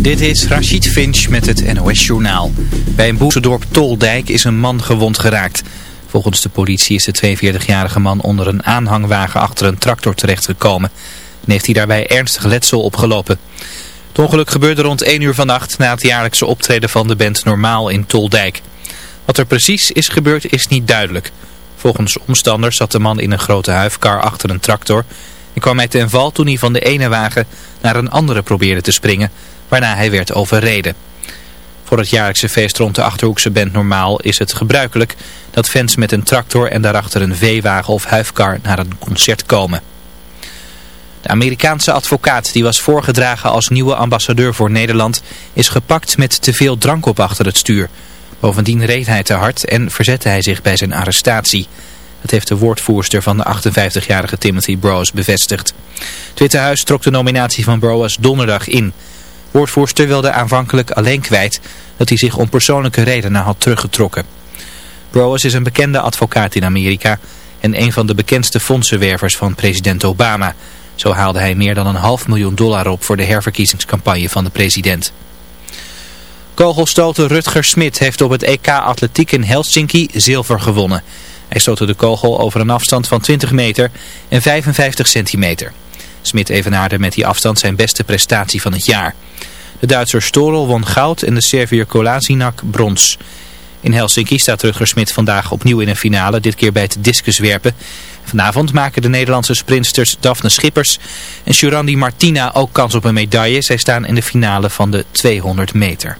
Dit is Rachid Finch met het NOS-journaal. Bij een boezendorp Toldijk is een man gewond geraakt. Volgens de politie is de 42-jarige man onder een aanhangwagen achter een tractor terechtgekomen. En heeft hij daarbij ernstig letsel opgelopen. Het ongeluk gebeurde rond 1 uur vannacht na het jaarlijkse optreden van de band Normaal in Toldijk. Wat er precies is gebeurd is niet duidelijk. Volgens omstanders zat de man in een grote huifkar achter een tractor... en kwam hij ten val toen hij van de ene wagen naar een andere probeerde te springen waarna hij werd overreden. Voor het jaarlijkse feest rond de Achterhoekse band Normaal is het gebruikelijk dat fans met een tractor en daarachter een veewagen of huifkar naar een concert komen. De Amerikaanse advocaat die was voorgedragen als nieuwe ambassadeur voor Nederland is gepakt met te veel drank op achter het stuur. Bovendien reed hij te hard en verzette hij zich bij zijn arrestatie. Dat heeft de woordvoerster van de 58-jarige Timothy Brose bevestigd. Het Witte Huis trok de nominatie van Brose donderdag in. Woordvoerster wilde aanvankelijk alleen kwijt dat hij zich om persoonlijke redenen had teruggetrokken. Browers is een bekende advocaat in Amerika en een van de bekendste fondsenwervers van president Obama. Zo haalde hij meer dan een half miljoen dollar op voor de herverkiezingscampagne van de president. Kogelstoter Rutger Smit heeft op het EK Atletiek in Helsinki zilver gewonnen. Hij stootte de kogel over een afstand van 20 meter en 55 centimeter. Smit evenaarde met die afstand zijn beste prestatie van het jaar. De Duitser Storel won goud en de Serviër Kolasinac brons. In Helsinki staat Rutger Smit vandaag opnieuw in een finale, dit keer bij het discuswerpen. Vanavond maken de Nederlandse sprinters Daphne Schippers en Jurandi Martina ook kans op een medaille. Zij staan in de finale van de 200 meter.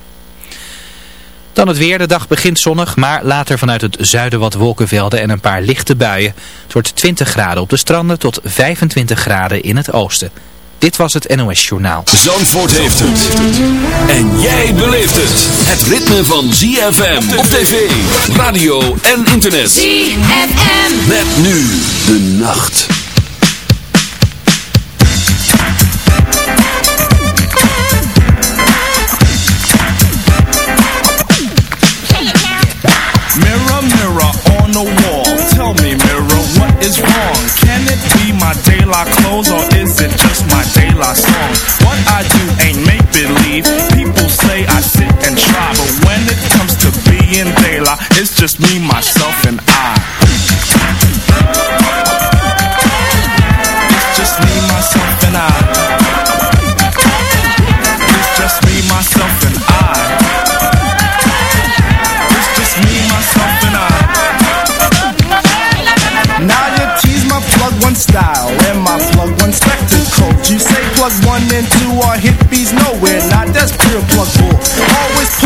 Dan het weer. De dag begint zonnig, maar later vanuit het zuiden wat wolkenvelden en een paar lichte buien. Het wordt 20 graden op de stranden tot 25 graden in het oosten. Dit was het NOS Journaal. Zandvoort heeft het. En jij beleeft het. Het ritme van ZFM op tv, radio en internet. ZFM. Met nu de nacht. Is wrong? Can it be my daylight clothes or is it just my daylight song? What I do ain't make believe. People say I sit and try, but when it comes to being daylight, it's just me, myself, and I.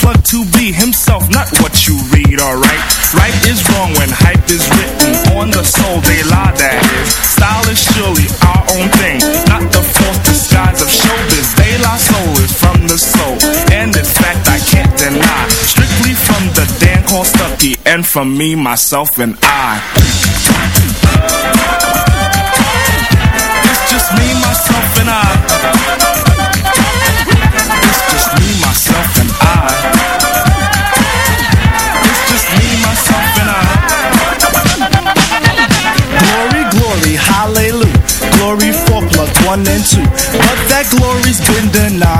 plug two be himself, not what you read, alright? Right is wrong when hype is written on the soul, they lie, that is. Style is surely our own thing, not the false disguise of showbiz. They lie, soul is from the soul, and in fact I can't deny. Strictly from the Dan called Stucky, and from me, myself, and I. It's just me, myself, and I. one and two. But that glory's been denied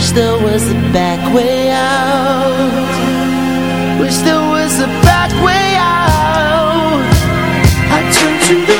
wish there was a back way out. Wish there was a back way out. I turn to the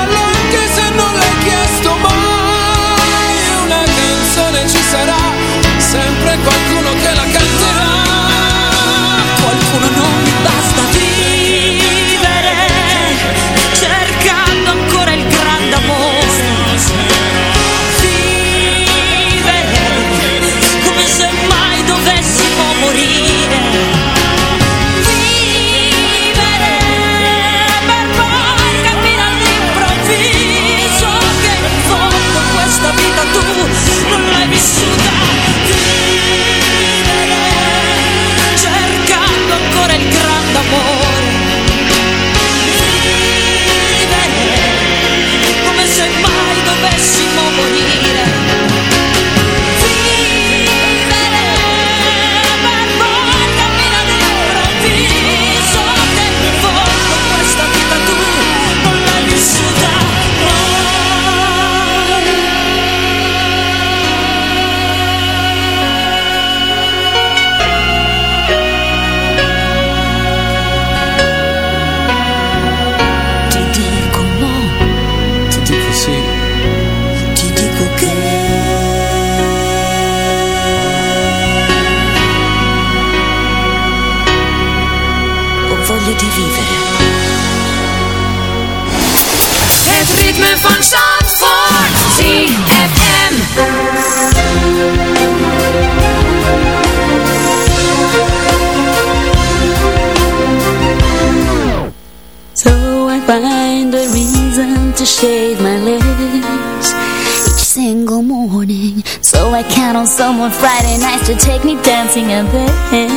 on Friday nights to take me dancing and then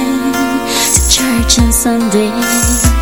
to church on Sundays.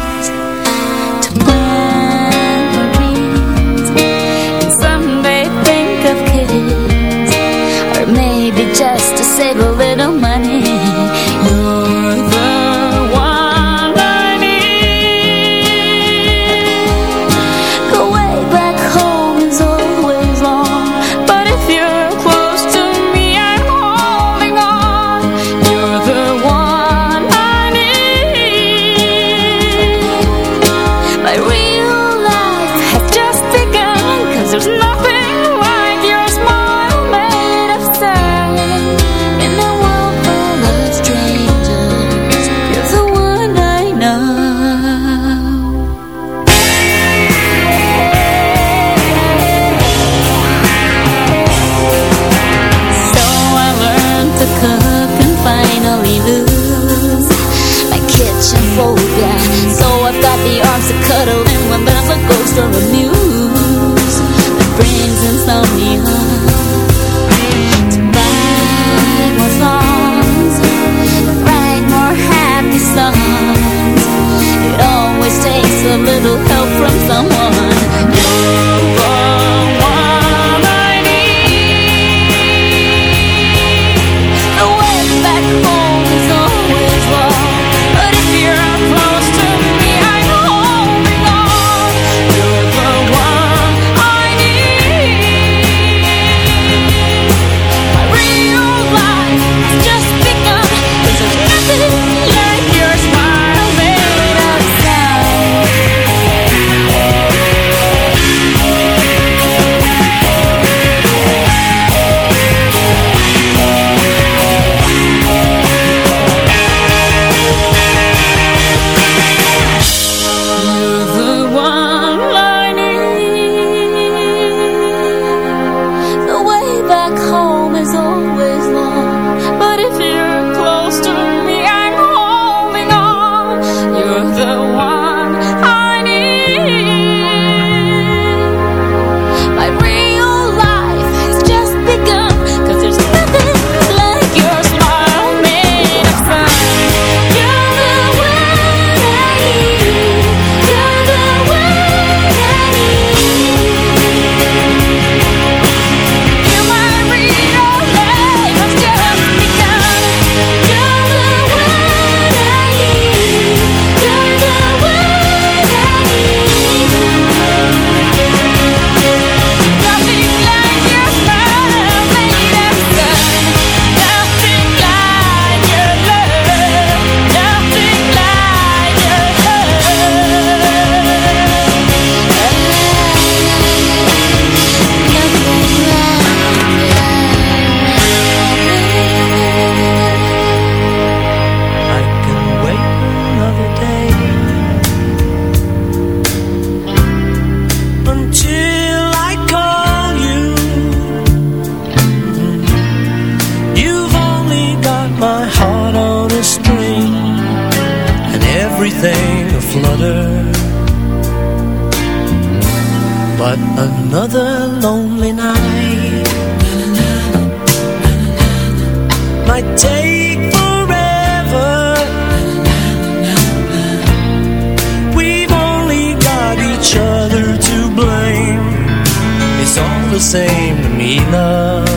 The same to me, love.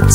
Heart